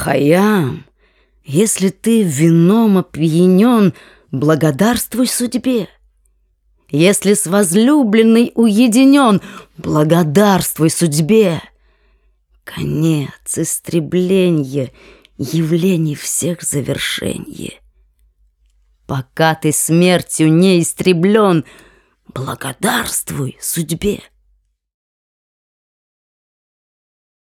Хаям, если ты вином опьянен, благодарствуй судьбе. Если с возлюбленной уединен, благодарствуй судьбе. Конец, истребление, явлений всех завершенье. Пока ты смертью не истреблен, благодарствуй судьбе.